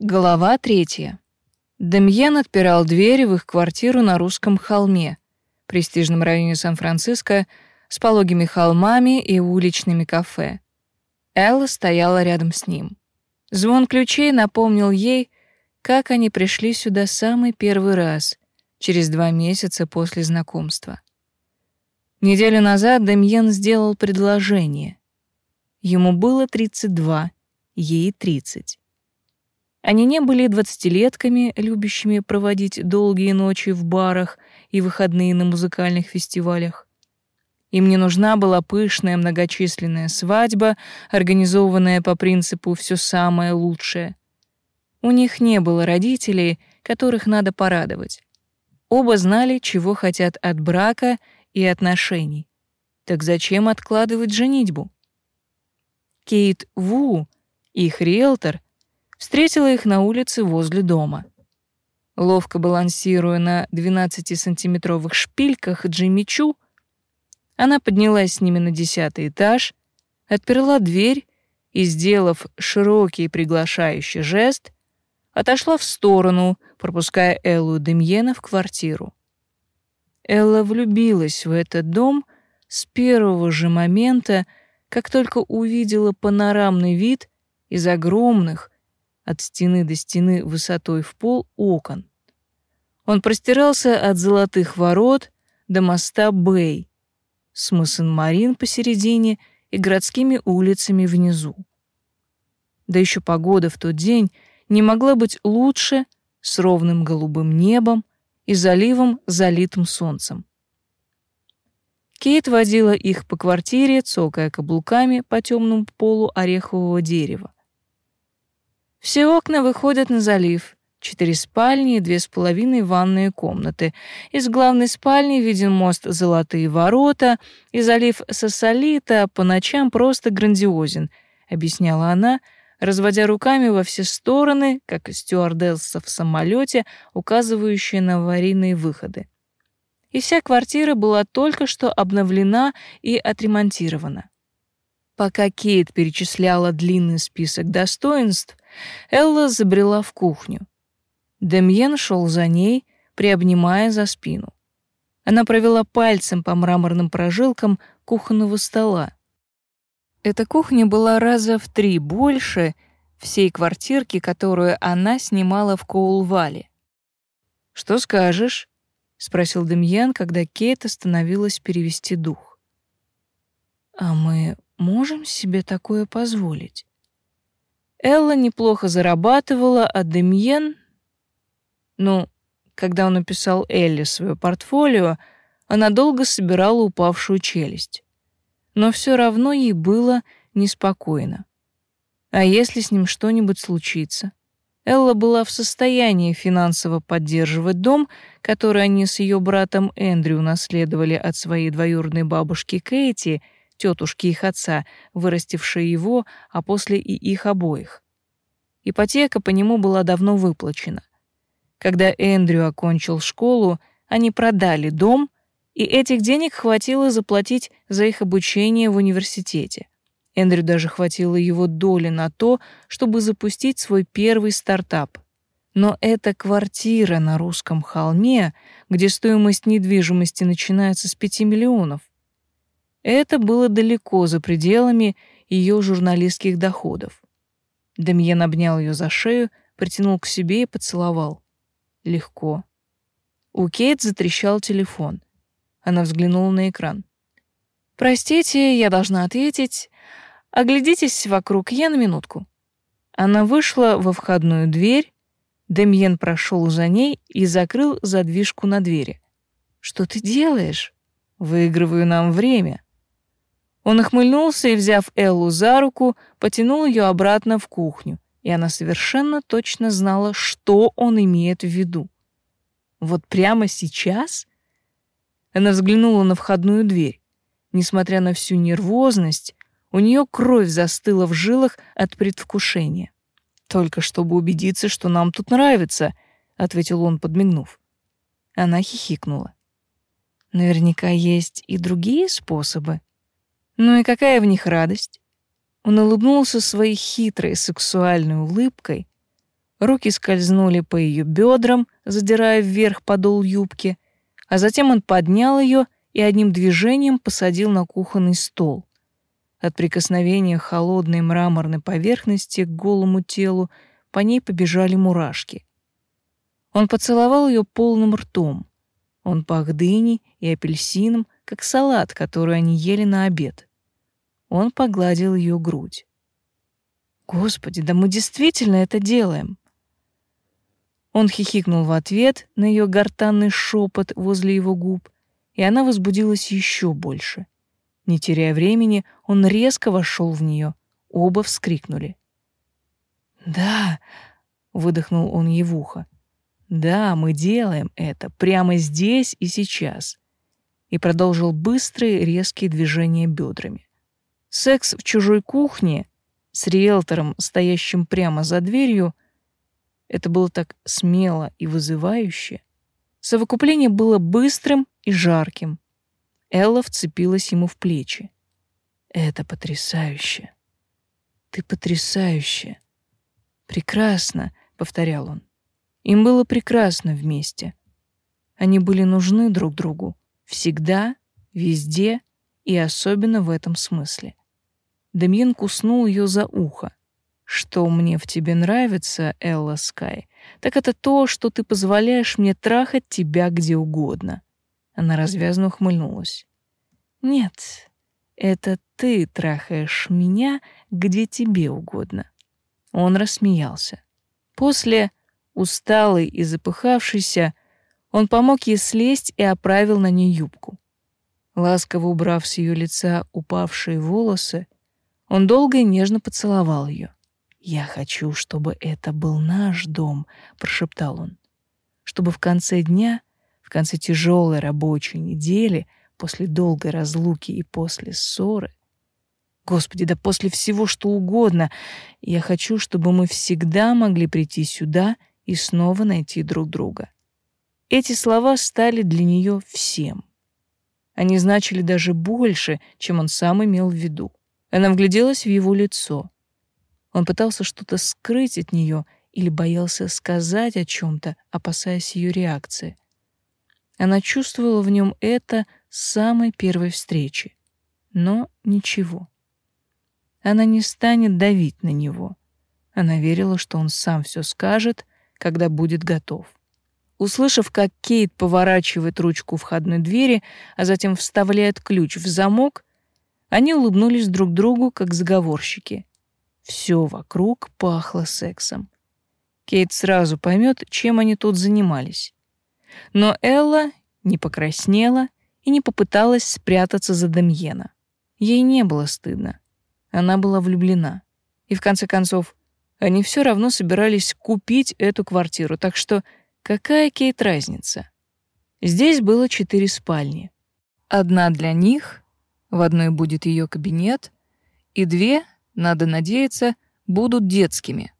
Глава третья. Демьян отпирал двери в их квартиру на русском холме, престижном районе Сан-Франциско, с пологими холмами и уличными кафе. Элла стояла рядом с ним. Звон ключей напомнил ей, как они пришли сюда самый первый раз, через два месяца после знакомства. Неделю назад Демьен сделал предложение. Ему было 32, ей 30. Они не были двадцатилетками, любящими проводить долгие ночи в барах и выходные на музыкальных фестивалях. Им не нужна была пышная многочисленная свадьба, организованная по принципу «все самое лучшее». У них не было родителей, которых надо порадовать. Оба знали, чего хотят от брака и отношений. Так зачем откладывать женитьбу? Кейт Ву, их риэлтор, встретила их на улице возле дома. Ловко балансируя на 12-сантиметровых шпильках Джимми Чу, она поднялась с ними на десятый этаж, отперла дверь и, сделав широкий приглашающий жест, отошла в сторону, пропуская Эллу Демьена в квартиру. Элла влюбилась в этот дом с первого же момента, как только увидела панорамный вид из огромных, от стены до стены высотой в пол, окон. Он простирался от золотых ворот до моста Бэй, с мысом Марин посередине и городскими улицами внизу. Да еще погода в тот день не могла быть лучше с ровным голубым небом и заливом, залитым солнцем. Кейт водила их по квартире, цокая каблуками по темному полу орехового дерева. Все окна выходят на залив. Четыре спальни и две с половиной ванные комнаты. Из главной спальни виден мост «Золотые ворота», и залив Сосолита по ночам просто грандиозен, объясняла она, разводя руками во все стороны, как стюардесса в самолете, указывающая на аварийные выходы. И вся квартира была только что обновлена и отремонтирована. Пока Кейт перечисляла длинный список достоинств, Элла забрела в кухню. Демьен шел за ней, приобнимая за спину. Она провела пальцем по мраморным прожилкам кухонного стола. Эта кухня была раза в три больше всей квартирки, которую она снимала в Коул-Вале. «Что скажешь?» — спросил Демьян, когда Кейт остановилась перевести дух. «А мы можем себе такое позволить?» Элла неплохо зарабатывала, а Демьен... Ну, когда он написал Элле свое портфолио, она долго собирала упавшую челюсть. Но все равно ей было неспокойно. А если с ним что-нибудь случится? Элла была в состоянии финансово поддерживать дом, который они с ее братом Эндрю наследовали от своей двоюродной бабушки Кэти — тетушки их отца, вырастившей его, а после и их обоих. Ипотека по нему была давно выплачена. Когда Эндрю окончил школу, они продали дом, и этих денег хватило заплатить за их обучение в университете. Эндрю даже хватило его доли на то, чтобы запустить свой первый стартап. Но эта квартира на русском холме, где стоимость недвижимости начинается с 5 миллионов, это было далеко за пределами ее журналистских доходов. Демьен обнял ее за шею, притянул к себе и поцеловал. Легко. У Кейт затрещал телефон. Она взглянула на экран. «Простите, я должна ответить. Оглядитесь вокруг, я на минутку». Она вышла во входную дверь, Демьен прошел за ней и закрыл задвижку на двери. «Что ты делаешь?» «Выигрываю нам время». Он охмыльнулся и, взяв Эллу за руку, потянул ее обратно в кухню, и она совершенно точно знала, что он имеет в виду. Вот прямо сейчас? Она взглянула на входную дверь. Несмотря на всю нервозность, у нее кровь застыла в жилах от предвкушения. «Только чтобы убедиться, что нам тут нравится», — ответил он, подмигнув. Она хихикнула. «Наверняка есть и другие способы», ну и какая в них радость? Он улыбнулся своей хитрой сексуальной улыбкой, Руки скользнули по ее бедрам, задирая вверх подол юбки, а затем он поднял ее и одним движением посадил на кухонный стол. От прикосновения холодной мраморной поверхности к голому телу по ней побежали мурашки. Он поцеловал ее полным ртом. Он пах дыней и апельсином, как салат, который они ели на обед. Он погладил ее грудь. «Господи, да мы действительно это делаем!» Он хихикнул в ответ на ее гортанный шепот возле его губ, и она возбудилась еще больше. Не теряя времени, он резко вошел в нее. Оба вскрикнули. «Да!» — выдохнул он ей в ухо. «Да, мы делаем это прямо здесь и сейчас», и продолжил быстрые резкие движения бедрами. Секс в чужой кухне с риэлтором, стоящим прямо за дверью, это было так смело и вызывающе. Совокупление было быстрым и жарким. Элла вцепилась ему в плечи. «Это потрясающе! Ты потрясающе! Прекрасно!» — повторял он. Им было прекрасно вместе. Они были нужны друг другу. Всегда, везде и особенно в этом смысле. Демьен куснул ее за ухо. Что мне в тебе нравится, Элла Скай, так это то, что ты позволяешь мне трахать тебя где угодно. Она развязно ухмыльнулась. Нет, это ты трахаешь меня где тебе угодно. Он рассмеялся. После, усталый и запыхавшийся, он помог ей слезть и оправил на ней юбку. Ласково убрав с ее лица упавшие волосы, он долго и нежно поцеловал ее. «Я хочу, чтобы это был наш дом», — прошептал он. «Чтобы в конце дня, в конце тяжелой рабочей недели, после долгой разлуки и после ссоры, Господи, да после всего, что угодно, я хочу, чтобы мы всегда могли прийти сюда и снова найти друг друга». Эти слова стали для нее всем. Они значили даже больше, чем он сам имел в виду. Она вгляделась в его лицо. Он пытался что-то скрыть от нее или боялся сказать о чем-то, опасаясь ее реакции. Она чувствовала в нем это с самой первой встречи. Но ничего. Она не станет давить на него. Она верила, что он сам все скажет, когда будет готов. Услышав, как Кейт поворачивает ручку входной двери, а затем вставляет ключ в замок, они улыбнулись друг другу, как заговорщики. Все вокруг пахло сексом. Кейт сразу поймет, чем они тут занимались. Но Элла не покраснела и не попыталась спрятаться за Демьена. Ей не было стыдно. Она была влюблена. И в конце концов, они все равно собирались купить эту квартиру, так что какая Кейт разница? Здесь было четыре спальни. Одна для них, в одной будет ее кабинет, и две, надо надеяться, будут детскими.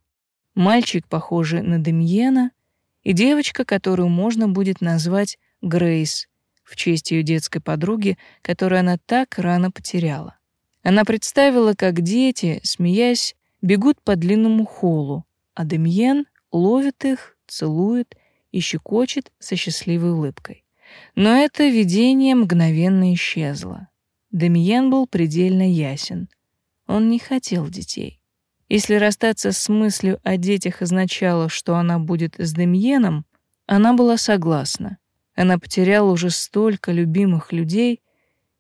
Мальчик, похожий на Демьена, и девочка, которую можно будет назвать Грейс, в честь ее детской подруги, которую она так рано потеряла. Она представила, как дети, смеясь, бегут по длинному холлу, а Демьен ловит их, целует и щекочет со счастливой улыбкой. Но это видение мгновенно исчезло. Демьен был предельно ясен. Он не хотел детей. Если расстаться с мыслью о детях означало, что она будет с Демьеном, она была согласна. Она потеряла уже столько любимых людей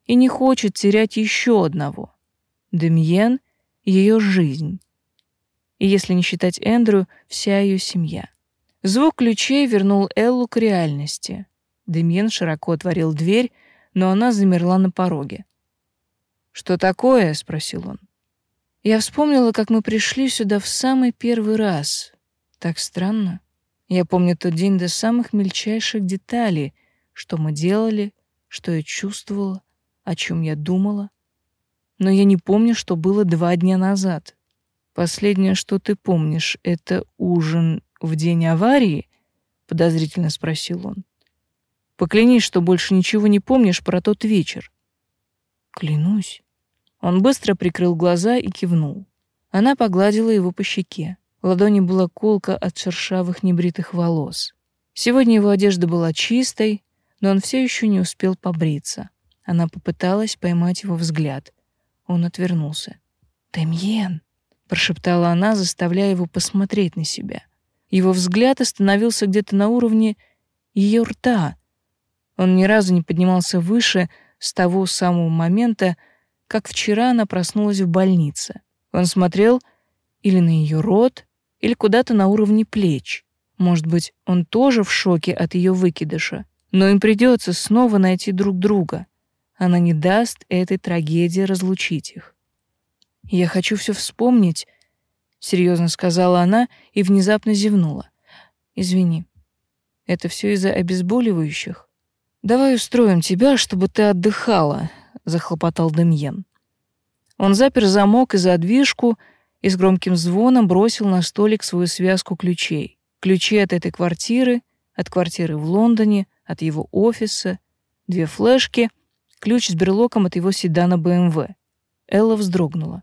и не хочет терять еще одного. Демьен — ее жизнь. И если не считать Эндрю, вся ее семья. Звук ключей вернул Эллу к реальности. Демьен широко отворил дверь, но она замерла на пороге. «Что такое?» — спросил он. Я вспомнила, как мы пришли сюда в самый первый раз. Так странно. Я помню тот день до самых мельчайших деталей, что мы делали, что я чувствовала, о чем я думала. Но я не помню, что было два дня назад. Последнее, что ты помнишь, это ужин в день аварии? подозрительно спросил он. Поклянись, что больше ничего не помнишь про тот вечер. Клянусь. Он быстро прикрыл глаза и кивнул. Она погладила его по щеке. В ладони была колка от шершавых небритых волос. Сегодня его одежда была чистой, но он все еще не успел побриться. Она попыталась поймать его взгляд. Он отвернулся. «Демьен!» — прошептала она, заставляя его посмотреть на себя. Его взгляд остановился где-то на уровне ее рта. Он ни разу не поднимался выше с того самого момента, как вчера она проснулась в больнице. Он смотрел или на ее рот, или куда-то на уровне плеч. Может быть, он тоже в шоке от ее выкидыша. Но им придется снова найти друг друга. Она не даст этой трагедии разлучить их. «Я хочу все вспомнить», — серьезно сказала она и внезапно зевнула. «Извини, это все из-за обезболивающих. Давай устроим тебя, чтобы ты отдыхала», — захлопотал Демьен. Он запер замок и задвижку и с громким звоном бросил на столик свою связку ключей. Ключи от этой квартиры, от квартиры в Лондоне, от его офиса, две флешки, ключ с берлоком от его седана BMW. Элла вздрогнула.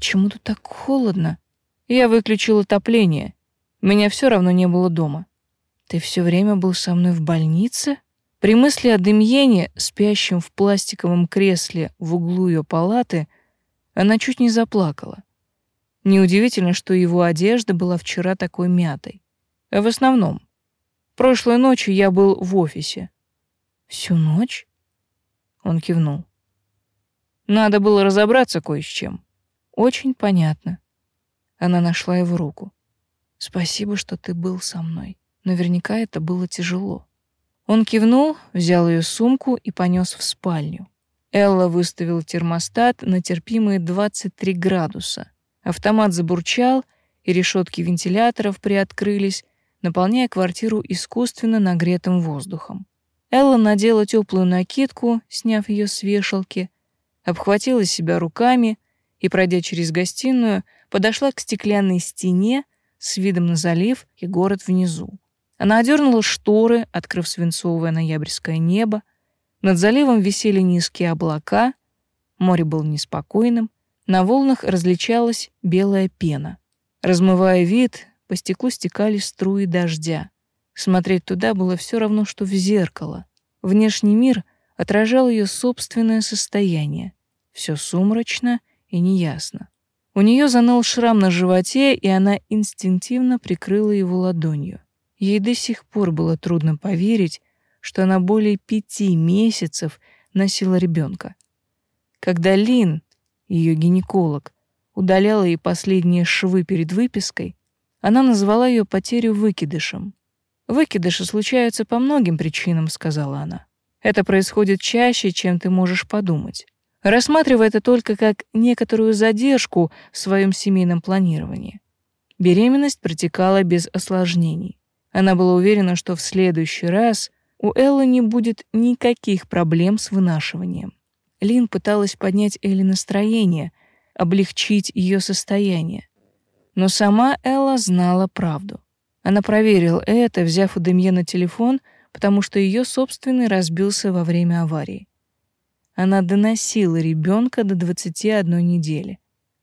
«Почему тут так холодно?» «Я выключил отопление. Меня все равно не было дома». «Ты все время был со мной в больнице?» При мысли о Демьене, спящем в пластиковом кресле в углу ее палаты, она чуть не заплакала. Неудивительно, что его одежда была вчера такой мятой. В основном, прошлой ночью я был в офисе. Всю ночь? Он кивнул. Надо было разобраться кое с чем. Очень понятно. Она нашла его руку. Спасибо, что ты был со мной. Наверняка это было тяжело. Он кивнул, взял ее сумку и понес в спальню. Элла выставила термостат на терпимые 23 градуса. Автомат забурчал, и решетки вентиляторов приоткрылись, наполняя квартиру искусственно нагретым воздухом. Элла надела теплую накидку, сняв ее с вешалки, обхватила себя руками и, пройдя через гостиную, подошла к стеклянной стене с видом на залив и город внизу. Она одернула шторы, открыв свинцовое ноябрьское небо. Над заливом висели низкие облака, море было неспокойным, на волнах различалась белая пена. Размывая вид, по стеклу стекали струи дождя. Смотреть туда было все равно, что в зеркало. Внешний мир отражал ее собственное состояние. Все сумрачно и неясно. У нее заныл шрам на животе, и она инстинктивно прикрыла его ладонью. Ей до сих пор было трудно поверить, что она более пяти месяцев носила ребенка. Когда Лин, ее гинеколог, удаляла ей последние швы перед выпиской, она назвала ее потерю выкидышем. «Выкидыши случаются по многим причинам», — сказала она. «Это происходит чаще, чем ты можешь подумать. Рассматривай это только как некоторую задержку в своем семейном планировании. Беременность протекала без осложнений. Она была уверена, что в следующий раз у Эллы не будет никаких проблем с вынашиванием. Лин пыталась поднять Элли настроение, облегчить ее состояние. Но сама Элла знала правду. Она проверила это, взяв у Демьена телефон, потому что ее собственный разбился во время аварии. Она доносила ребенка до 21 недели,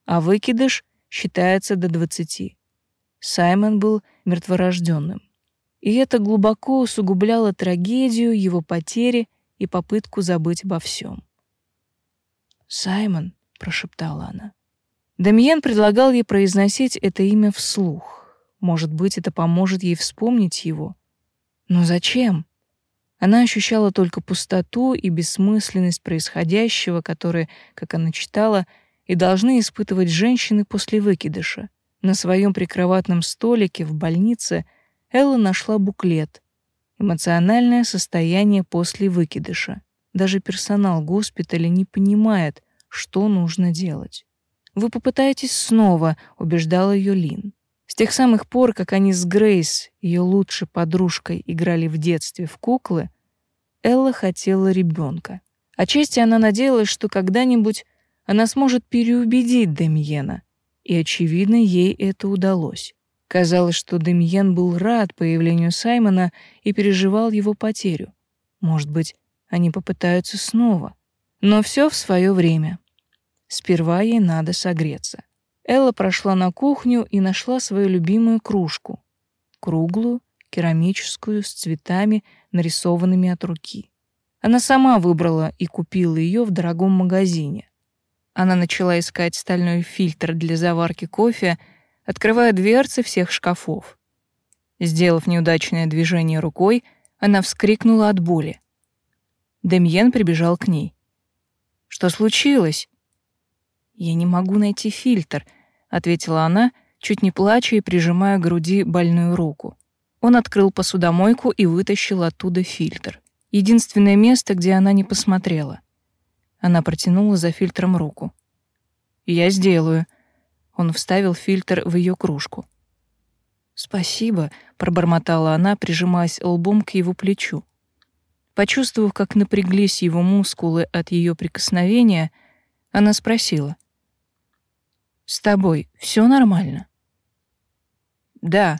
а выкидыш считается до 20. Саймон был мертворожденным и это глубоко усугубляло трагедию его потери и попытку забыть обо всем. «Саймон», — прошептала она. Демьен предлагал ей произносить это имя вслух. Может быть, это поможет ей вспомнить его. Но зачем? Она ощущала только пустоту и бессмысленность происходящего, которые, как она читала, и должны испытывать женщины после выкидыша. На своем прикроватном столике в больнице — Элла нашла буклет «Эмоциональное состояние после выкидыша». Даже персонал госпиталя не понимает, что нужно делать. «Вы попытаетесь снова», — убеждала ее Лин. Тех самых пор, как они с Грейс, ее лучшей подружкой, играли в детстве в куклы, Элла хотела ребенка. Отчасти она надеялась, что когда-нибудь она сможет переубедить Демьена, и, очевидно, ей это удалось. Казалось, что Демьен был рад появлению Саймона и переживал его потерю. Может быть, они попытаются снова. Но все в свое время. Сперва ей надо согреться. Элла прошла на кухню и нашла свою любимую кружку. Круглую, керамическую, с цветами, нарисованными от руки. Она сама выбрала и купила ее в дорогом магазине. Она начала искать стальной фильтр для заварки кофе, открывая дверцы всех шкафов. Сделав неудачное движение рукой, она вскрикнула от боли. Демьен прибежал к ней. «Что случилось?» «Я не могу найти фильтр», — ответила она, чуть не плача и прижимая к груди больную руку. Он открыл посудомойку и вытащил оттуда фильтр. Единственное место, где она не посмотрела. Она протянула за фильтром руку. «Я сделаю». Он вставил фильтр в ее кружку. «Спасибо», — пробормотала она, прижимаясь лбом к его плечу. Почувствовав, как напряглись его мускулы от ее прикосновения, она спросила. «С тобой все нормально?» «Да».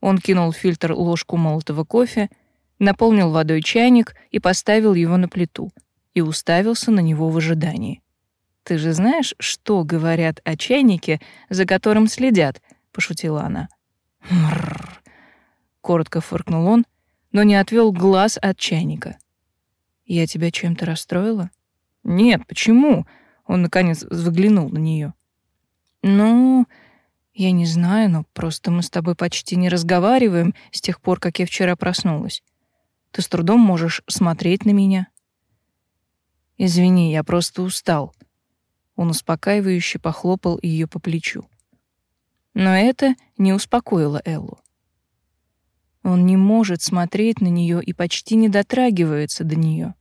Он кинул в фильтр ложку молотого кофе, наполнил водой чайник и поставил его на плиту, и уставился на него в ожидании. «Ты же знаешь, что говорят о чайнике, за которым следят?» — пошутила она. «Мрррр», — коротко фыркнул он, но не отвел глаз от чайника. «Я тебя чем-то расстроила?» «Нет, почему?» Он, наконец, взглянул на нее. «Ну, я не знаю, но просто мы с тобой почти не разговариваем с тех пор, как я вчера проснулась. Ты с трудом можешь смотреть на меня». «Извини, я просто устал». Он успокаивающе похлопал ее по плечу. Но это не успокоило Эллу. Он не может смотреть на нее и почти не дотрагивается до нее,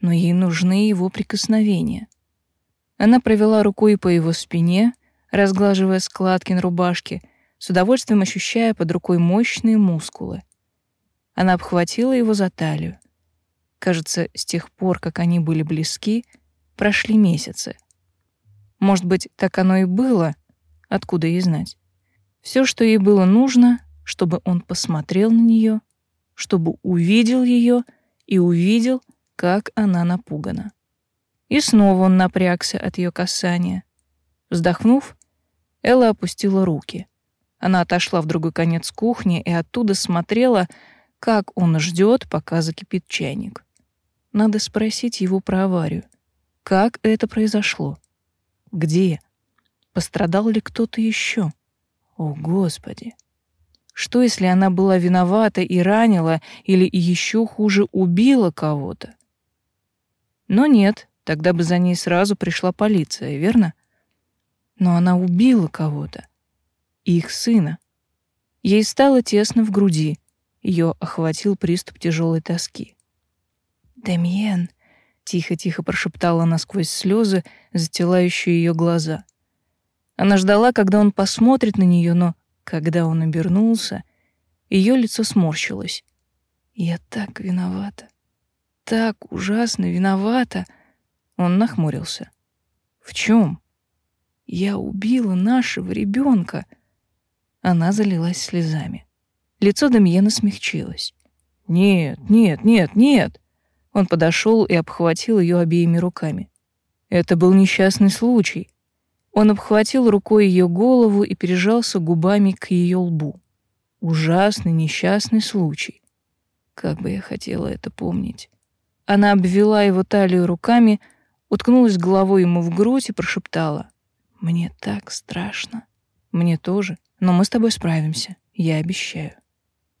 но ей нужны его прикосновения. Она провела рукой по его спине, разглаживая складки на рубашке, с удовольствием ощущая под рукой мощные мускулы. Она обхватила его за талию. Кажется, с тех пор, как они были близки, прошли месяцы. Может быть, так оно и было, откуда ей знать. Все, что ей было нужно, чтобы он посмотрел на нее, чтобы увидел ее и увидел, как она напугана. И снова он напрягся от ее касания. Вздохнув, Элла опустила руки. Она отошла в другой конец кухни и оттуда смотрела, как он ждет, пока закипит чайник. Надо спросить его про аварию. Как это произошло? Где? Пострадал ли кто-то еще? О, Господи! Что, если она была виновата и ранила, или еще хуже, убила кого-то? Но нет, тогда бы за ней сразу пришла полиция, верно? Но она убила кого-то. Их сына. Ей стало тесно в груди. Ее охватил приступ тяжелой тоски. «Демьен», — тихо-тихо прошептала она сквозь слезы, застилающие ее глаза. Она ждала, когда он посмотрит на нее, но когда он обернулся, ее лицо сморщилось. «Я так виновата, так ужасно виновата!» Он нахмурился. «В чем? Я убила нашего ребенка!» Она залилась слезами. Лицо Дамьена смягчилось. «Нет, нет, нет, нет!» Он подошел и обхватил ее обеими руками. «Это был несчастный случай. Он обхватил рукой ее голову и прижался губами к ее лбу. Ужасный несчастный случай. Как бы я хотела это помнить. Она обвела его талию руками, уткнулась головой ему в грудь и прошептала. «Мне так страшно». «Мне тоже, но мы с тобой справимся, я обещаю».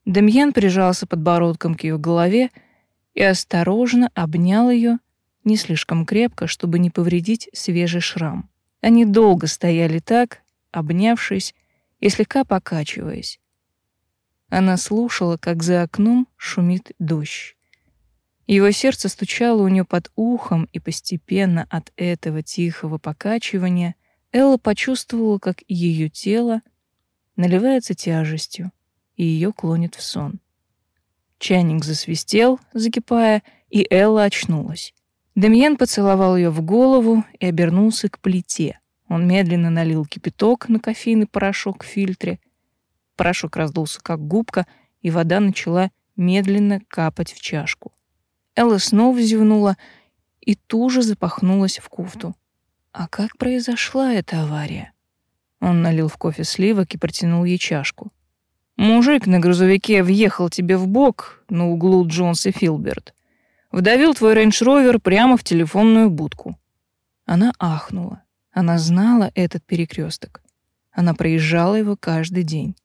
Демьян прижался подбородком к ее голове и осторожно обнял ее, не слишком крепко, чтобы не повредить свежий шрам. Они долго стояли так, обнявшись и слегка покачиваясь. Она слушала, как за окном шумит дождь. Его сердце стучало у нее под ухом, и постепенно от этого тихого покачивания Элла почувствовала, как ее тело наливается тяжестью, и ее клонит в сон. Чайник засвистел, закипая, и Элла очнулась. Демьян поцеловал ее в голову и обернулся к плите. Он медленно налил кипяток на кофейный порошок в фильтре. Порошок раздулся как губка, и вода начала медленно капать в чашку. Элла снова зевнула и туже запахнулась в кофту. А как произошла эта авария? Он налил в кофе сливок и протянул ей чашку. Мужик на грузовике въехал тебе в бок на углу Джонс и Филберт. Вдавил твой рейндж-ровер прямо в телефонную будку. Она ахнула. Она знала этот перекресток. Она проезжала его каждый день.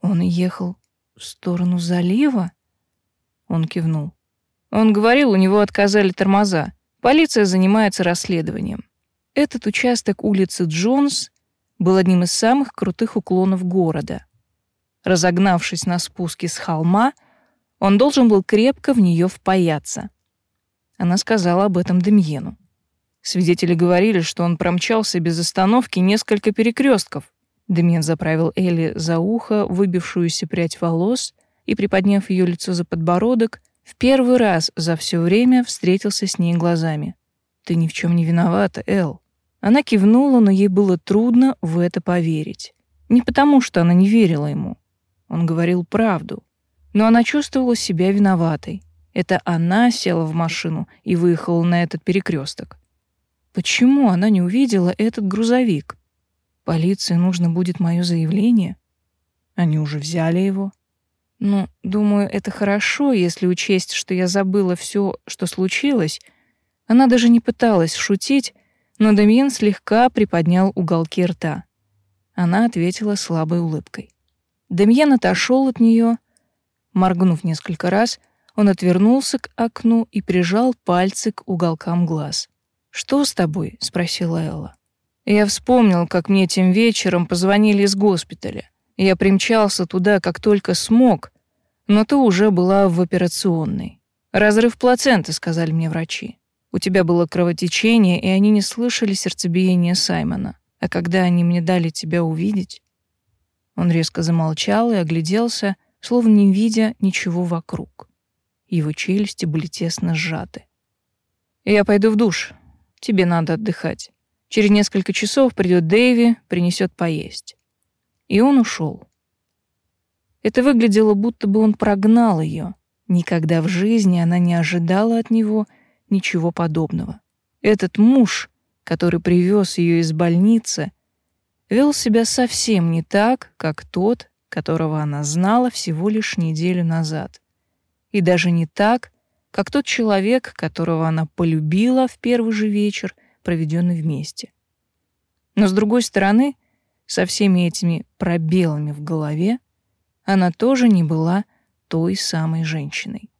Он ехал в сторону залива? Он кивнул. Он говорил, у него отказали тормоза. Полиция занимается расследованием. Этот участок улицы Джонс был одним из самых крутых уклонов города. Разогнавшись на спуске с холма, он должен был крепко в нее впаяться. Она сказала об этом Демьену. Свидетели говорили, что он промчался без остановки несколько перекрестков. Демьен заправил Элли за ухо выбившуюся прядь волос и, приподняв ее лицо за подбородок, в первый раз за все время встретился с ней глазами. «Ты ни в чем не виновата, Эл». Она кивнула, но ей было трудно в это поверить. Не потому, что она не верила ему. Он говорил правду. Но она чувствовала себя виноватой. Это она села в машину и выехала на этот перекресток. Почему она не увидела этот грузовик? Полиции нужно будет мое заявление. Они уже взяли его. Ну, думаю, это хорошо, если учесть, что я забыла все, что случилось. Она даже не пыталась шутить, но Демьен слегка приподнял уголки рта. Она ответила слабой улыбкой. Демьен отошел от нее. Моргнув несколько раз, он отвернулся к окну и прижал пальцы к уголкам глаз. «Что с тобой?» — спросила Элла. Я вспомнил, как мне тем вечером позвонили из госпиталя. Я примчался туда, как только смог, но ты уже была в операционной. Разрыв плаценты, сказали мне врачи. У тебя было кровотечение, и они не слышали сердцебиения Саймона. А когда они мне дали тебя увидеть, он резко замолчал и огляделся, словно не видя ничего вокруг. Его челюсти были тесно сжаты. «Я пойду в душ. Тебе надо отдыхать. Через несколько часов придет Дэйви, принесет поесть». И он ушел. Это выглядело, будто бы он прогнал ее. Никогда в жизни она не ожидала от него ничего подобного. Этот муж, который привез ее из больницы, вел себя совсем не так, как тот, которого она знала всего лишь неделю назад. И даже не так, как тот человек, которого она полюбила в первый же вечер, проведенный вместе. Но с другой стороны, со всеми этими пробелами в голове, она тоже не была той самой женщиной.